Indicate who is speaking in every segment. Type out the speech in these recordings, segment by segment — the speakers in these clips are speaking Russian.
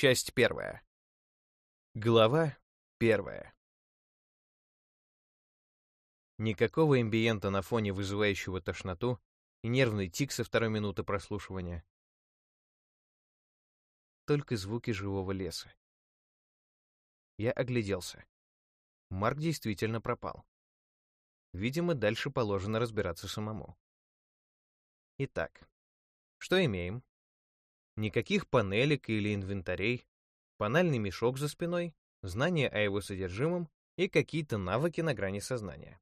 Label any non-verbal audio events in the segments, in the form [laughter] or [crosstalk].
Speaker 1: Часть первая. Глава первая. Никакого эмбиента на фоне вызывающего тошноту и нервный тик со второй минуты прослушивания. Только звуки живого леса. Я огляделся. Марк действительно пропал. Видимо, дальше положено разбираться самому. Итак, что имеем? Никаких панелек или инвентарей, банальный мешок за спиной, знания о его содержимом и какие-то навыки на грани сознания.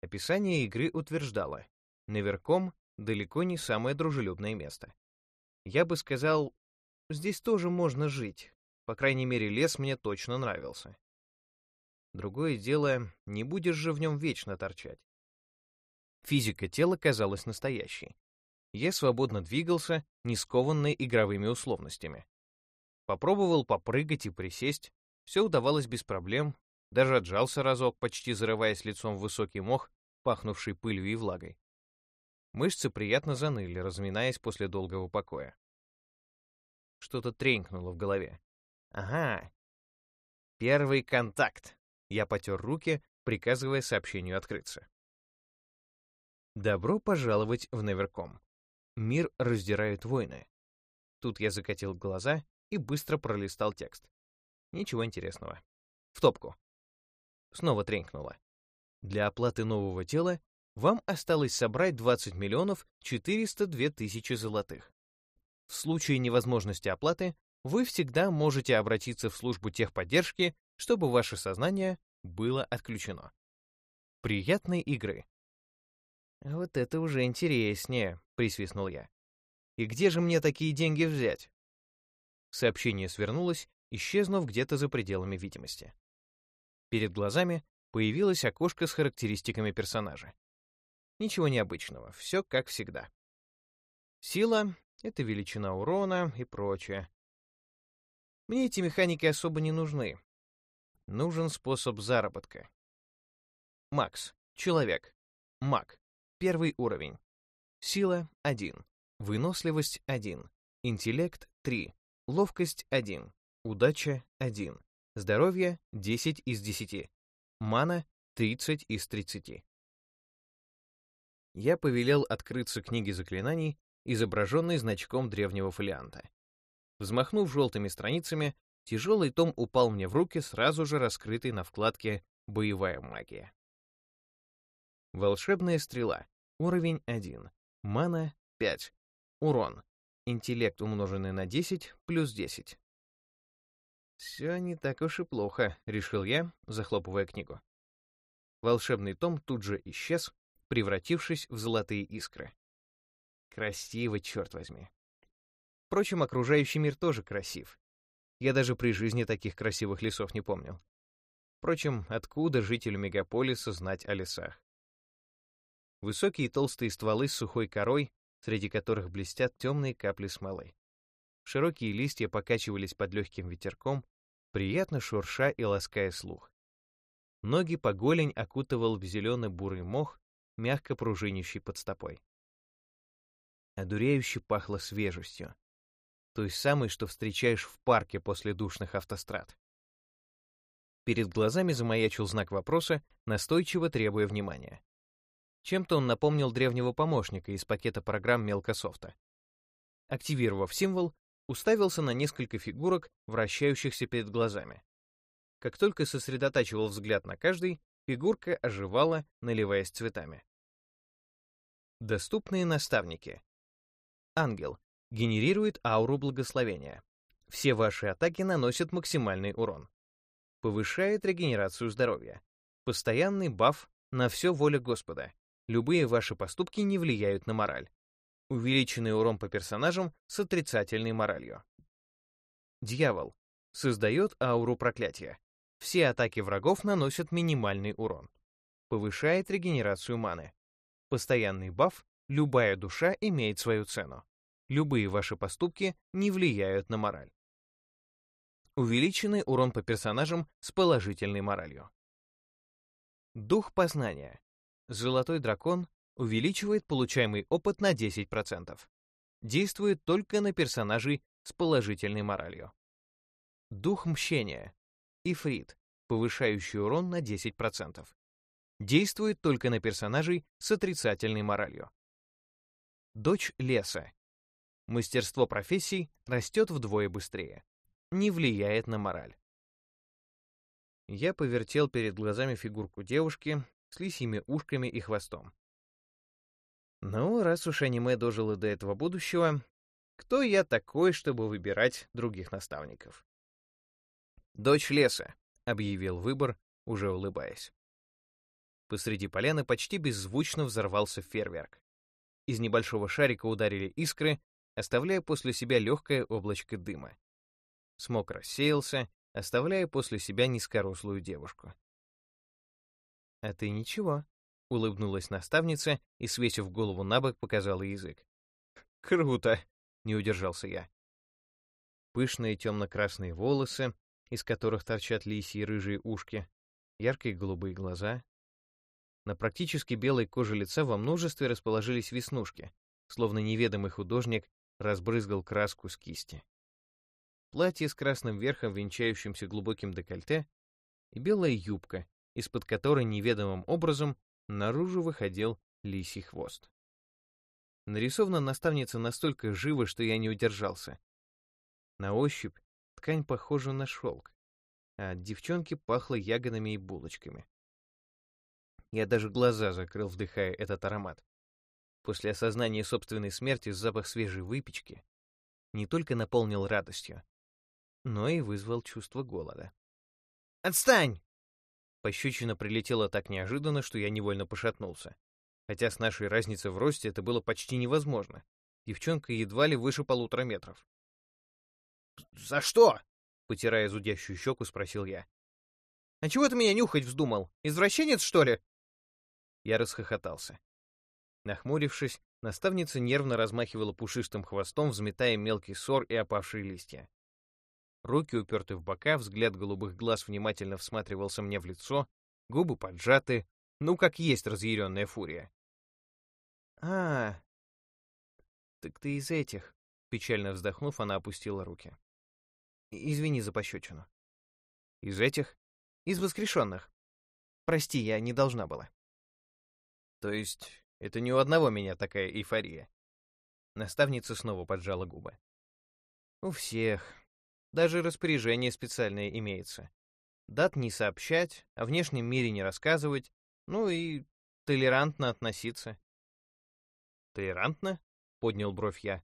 Speaker 1: Описание игры утверждало, Неверком далеко не самое дружелюбное место. Я бы сказал, здесь тоже можно жить. По крайней мере, лес мне точно нравился. Другое дело, не будешь же в нем вечно торчать. Физика тела казалась настоящей. Я свободно двигался, не скованный игровыми условностями. Попробовал попрыгать и присесть, все удавалось без проблем, даже отжался разок, почти зарываясь лицом в высокий мох, пахнувший пылью и влагой. Мышцы приятно заныли, разминаясь после долгого покоя. Что-то тренькнуло в голове. Ага. Первый контакт. Я потер руки, приказывая сообщению открыться. Добро пожаловать в Неверком. Мир раздирают войны. Тут я закатил глаза и быстро пролистал текст. Ничего интересного. В топку. Снова тренькнуло. Для оплаты нового тела вам осталось собрать 20 миллионов 402 тысячи золотых. В случае невозможности оплаты вы всегда можете обратиться в службу техподдержки, чтобы ваше сознание было отключено. Приятной игры! «Вот это уже интереснее», — присвистнул я. «И где же мне такие деньги взять?» Сообщение свернулось, исчезнув где-то за пределами видимости. Перед глазами появилось окошко с характеристиками персонажа. Ничего необычного, все как всегда. Сила — это величина урона и прочее. Мне эти механики особо не нужны. Нужен способ заработка. Макс. Человек. Маг. Первый уровень. Сила — 1. Выносливость — 1. Интеллект — 3. Ловкость — 1. Удача — 1. Здоровье — 10 из 10. Мана — 30 из 30. Я повелел открыться книги заклинаний, изображенной значком древнего фолианта. Взмахнув желтыми страницами, тяжелый том упал мне в руки, сразу же раскрытый на вкладке «Боевая магия». Волшебная стрела. Уровень 1. Мана 5. Урон. Интеллект, умноженный на 10, плюс 10. «Все не так уж и плохо», — решил я, захлопывая книгу. Волшебный том тут же исчез, превратившись в золотые искры. Красиво, черт возьми. Впрочем, окружающий мир тоже красив. Я даже при жизни таких красивых лесов не помнил. Впрочем, откуда жителю мегаполиса знать о лесах? Высокие толстые стволы с сухой корой, среди которых блестят темные капли смолы. Широкие листья покачивались под легким ветерком, приятно шурша и лаская слух. Ноги по голень окутывал в зелено-бурый мох, мягко пружинящий под стопой. Одуряюще пахло свежестью. Той самой, что встречаешь в парке после душных автострад. Перед глазами замаячил знак вопроса, настойчиво требуя внимания. Чем-то он напомнил древнего помощника из пакета программ мелкософта. Активировав символ, уставился на несколько фигурок, вращающихся перед глазами. Как только сосредотачивал взгляд на каждой, фигурка оживала, наливаясь цветами. Доступные наставники. Ангел. Генерирует ауру благословения. Все ваши атаки наносят максимальный урон. Повышает регенерацию здоровья. Постоянный баф на все воля Господа. Любые ваши поступки не влияют на мораль. Увеличенный урон по персонажам с отрицательной моралью. Дьявол. Создает ауру проклятия. Все атаки врагов наносят минимальный урон. Повышает регенерацию маны. Постоянный баф «Любая душа имеет свою цену». Любые ваши поступки не влияют на мораль. Увеличенный урон по персонажам с положительной моралью. Дух познания. Золотой дракон увеличивает получаемый опыт на 10%. Действует только на персонажей с положительной моралью. Дух мщения. Ифрит, повышающий урон на 10%. Действует только на персонажей с отрицательной моралью. Дочь леса. Мастерство профессий растет вдвое быстрее. Не влияет на мораль. Я повертел перед глазами фигурку девушки с лисьими ушками и хвостом. Ну, раз уж аниме дожило до этого будущего, кто я такой, чтобы выбирать других наставников? «Дочь леса», — объявил выбор, уже улыбаясь. Посреди поляны почти беззвучно взорвался фейерверк. Из небольшого шарика ударили искры, оставляя после себя легкое облачко дыма. Смог рассеялся, оставляя после себя низкорослую девушку. «А ты ничего», — улыбнулась наставница и, свесив голову на бок, показала язык. «Круто!» — не удержался я. Пышные темно-красные волосы, из которых торчат лисьи рыжие ушки, яркие голубые глаза. На практически белой коже лица во множестве расположились веснушки, словно неведомый художник разбрызгал краску с кисти. Платье с красным верхом, венчающимся глубоким декольте, и белая юбка, из-под которой неведомым образом наружу выходил лисий хвост. Нарисована наставница настолько живо, что я не удержался. На ощупь ткань похожа на шелк, а от девчонки пахло ягодами и булочками. Я даже глаза закрыл, вдыхая этот аромат. После осознания собственной смерти запах свежей выпечки не только наполнил радостью, но и вызвал чувство голода. «Отстань!» Пощечина прилетела так неожиданно, что я невольно пошатнулся. Хотя с нашей разницей в росте это было почти невозможно. Девчонка едва ли выше полутора метров. «За что?» — потирая зудящую щеку, спросил я. «А чего ты меня нюхать вздумал? Извращенец, что ли?» Я расхохотался. Нахмурившись, наставница нервно размахивала пушистым хвостом, взметая мелкий сор и опавшие листья. Руки уперты в бока, взгляд голубых глаз внимательно всматривался мне в лицо, губы поджаты, ну, как есть разъяренная фурия. «А, так ты из этих», — печально вздохнув, она опустила руки. «Извини за пощечину». «Из этих?» «Из воскрешенных. Прости, я не должна была». «То есть это не у одного меня такая эйфория?» Наставница снова поджала губы. «У всех», даже распоряжение специальное имеется. Дат не сообщать, о внешнем мире не рассказывать, ну и толерантно относиться. «Толерантно?» — поднял бровь я.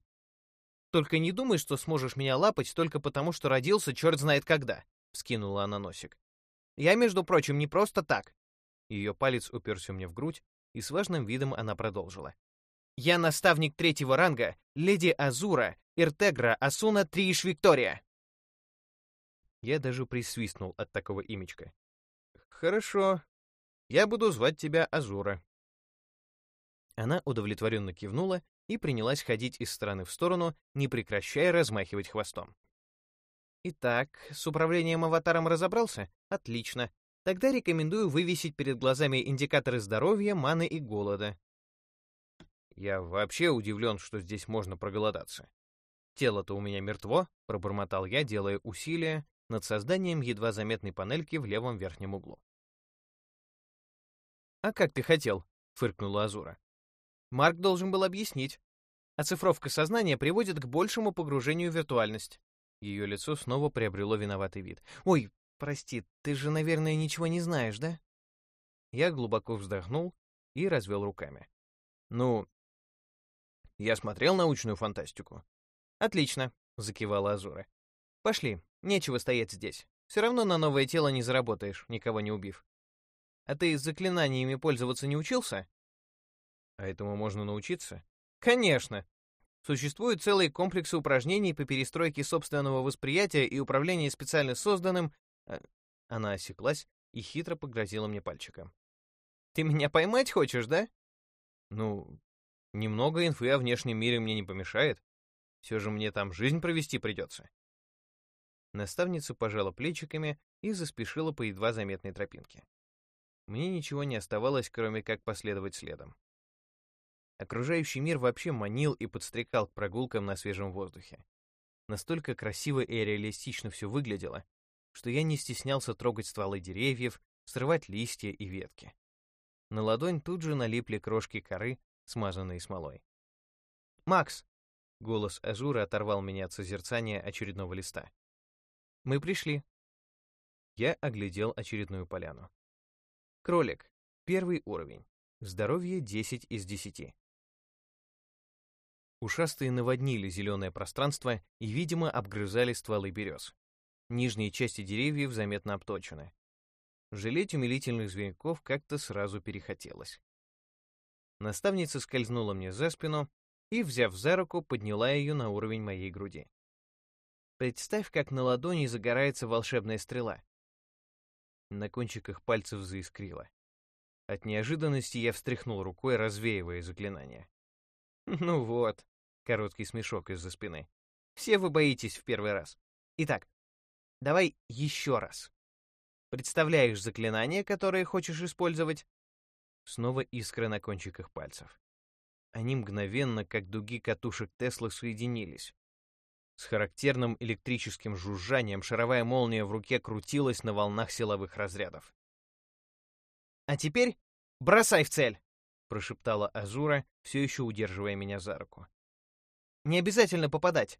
Speaker 1: «Только не думай, что сможешь меня лапать только потому, что родился черт знает когда», — вскинула она носик. «Я, между прочим, не просто так». Ее палец уперся мне в грудь, и с важным видом она продолжила. «Я наставник третьего ранга, леди Азура, Иртегра Асуна Трииш Виктория». Я даже присвистнул от такого имечка. «Хорошо. Я буду звать тебя Азура». Она удовлетворенно кивнула и принялась ходить из стороны в сторону, не прекращая размахивать хвостом. «Итак, с управлением аватаром разобрался? Отлично. Тогда рекомендую вывесить перед глазами индикаторы здоровья, маны и голода». Я вообще удивлен, что здесь можно проголодаться. Тело-то у меня мертво, пробормотал я, делая усилия, над созданием едва заметной панельки в левом верхнем углу. «А как ты хотел?» — фыркнула Азура. «Марк должен был объяснить. Оцифровка сознания приводит к большему погружению в виртуальность». Ее лицо снова приобрело виноватый вид. «Ой, прости, ты же, наверное, ничего не знаешь, да?» Я глубоко вздохнул и развел руками. «Ну, я смотрел научную фантастику». «Отлично», — закивала Азура. «Пошли, Нечего стоять здесь. Все равно на новое тело не заработаешь, никого не убив. А ты заклинаниями пользоваться не учился? А этому можно научиться? Конечно. Существуют целые комплексы упражнений по перестройке собственного восприятия и управлению специально созданным... Э, она осеклась и хитро погрозила мне пальчиком. Ты меня поймать хочешь, да? Ну, немного инфы о внешнем мире мне не помешает. Все же мне там жизнь провести придется. Наставница пожала плечиками и заспешила по едва заметной тропинке. Мне ничего не оставалось, кроме как последовать следом. Окружающий мир вообще манил и подстрекал к прогулкам на свежем воздухе. Настолько красиво и реалистично все выглядело, что я не стеснялся трогать стволы деревьев, срывать листья и ветки. На ладонь тут же налипли крошки коры, смазанные смолой. «Макс!» — голос Азура оторвал меня от созерцания очередного листа. «Мы пришли». Я оглядел очередную поляну. Кролик. Первый уровень. Здоровье 10 из 10. Ушастые наводнили зеленое пространство и, видимо, обгрызали стволы берез. Нижние части деревьев заметно обточены. Жалеть умилительных зверьков как-то сразу перехотелось. Наставница скользнула мне за спину и, взяв за руку, подняла ее на уровень моей груди. Представь, как на ладони загорается волшебная стрела. На кончиках пальцев заискрило. От неожиданности я встряхнул рукой, развеивая заклинание. [laughs] «Ну вот», — короткий смешок из-за спины. «Все вы боитесь в первый раз. Итак, давай еще раз. Представляешь заклинание, которое хочешь использовать?» Снова искры на кончиках пальцев. Они мгновенно, как дуги катушек Теслы, соединились. С характерным электрическим жужжанием шаровая молния в руке крутилась на волнах силовых разрядов. «А теперь бросай в цель!» — прошептала Азура, все еще удерживая меня за руку. «Не обязательно попадать.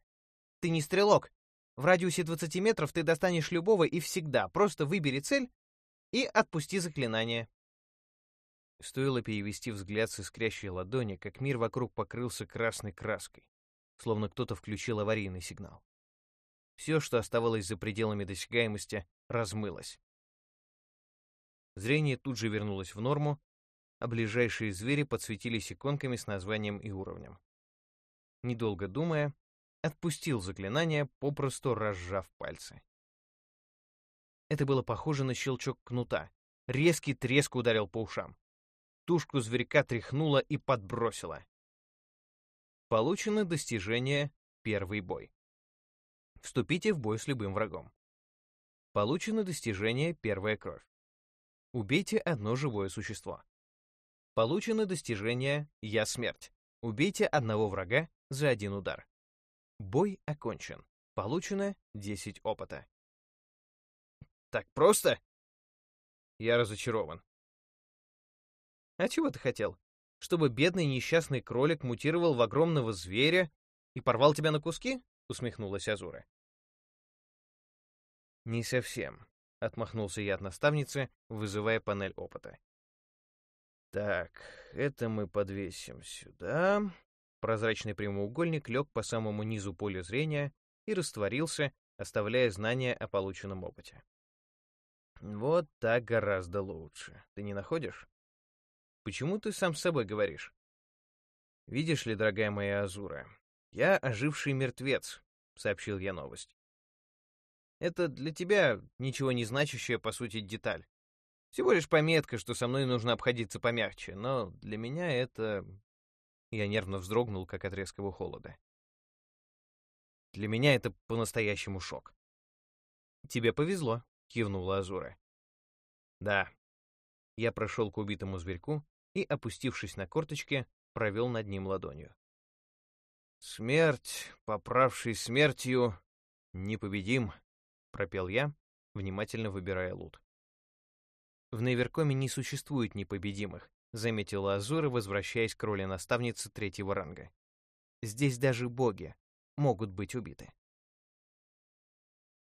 Speaker 1: Ты не стрелок. В радиусе 20 метров ты достанешь любого и всегда. Просто выбери цель и отпусти заклинание». Стоило перевести взгляд с искрящей ладони, как мир вокруг покрылся красной краской, словно кто-то включил аварийный сигнал. Все, что оставалось за пределами досягаемости, размылось. Зрение тут же вернулось в норму, а ближайшие звери подсветились иконками с названием и уровнем. Недолго думая, отпустил заклинание, попросту разжав пальцы. Это было похоже на щелчок кнута. Резкий треск ударил по ушам. Тушку зверька тряхнуло и подбросило. Получено достижение «Первый бой». Вступите в бой с любым врагом. Получено достижение «Первая кровь». Убейте одно живое существо. Получено достижение «Я смерть». Убейте одного врага за один удар. Бой окончен. Получено 10 опыта. Так просто? Я разочарован. А чего ты хотел? Чтобы бедный несчастный кролик мутировал в огромного зверя и порвал тебя на куски? Усмехнулась Азура. Не совсем. — отмахнулся я от наставницы, вызывая панель опыта. «Так, это мы подвесим сюда». Прозрачный прямоугольник лег по самому низу поля зрения и растворился, оставляя знания о полученном опыте. «Вот так гораздо лучше. Ты не находишь? Почему ты сам с собой говоришь?» «Видишь ли, дорогая моя Азура, я оживший мертвец», — сообщил я новость. Это для тебя ничего не значащая, по сути, деталь. Всего лишь пометка, что со мной нужно обходиться помягче, но для меня это... Я нервно вздрогнул, как от резкого холода. Для меня это по-настоящему шок. «Тебе повезло», — кивнула Азура. «Да». Я прошел к убитому зверьку и, опустившись на корточки, провел над ним ладонью. «Смерть, поправший смертью, непобедим», пропел я, внимательно выбирая лут. В Неверкоме не существует непобедимых, заметила Азура, возвращаясь к роли наставницы третьего ранга. Здесь даже боги могут быть убиты.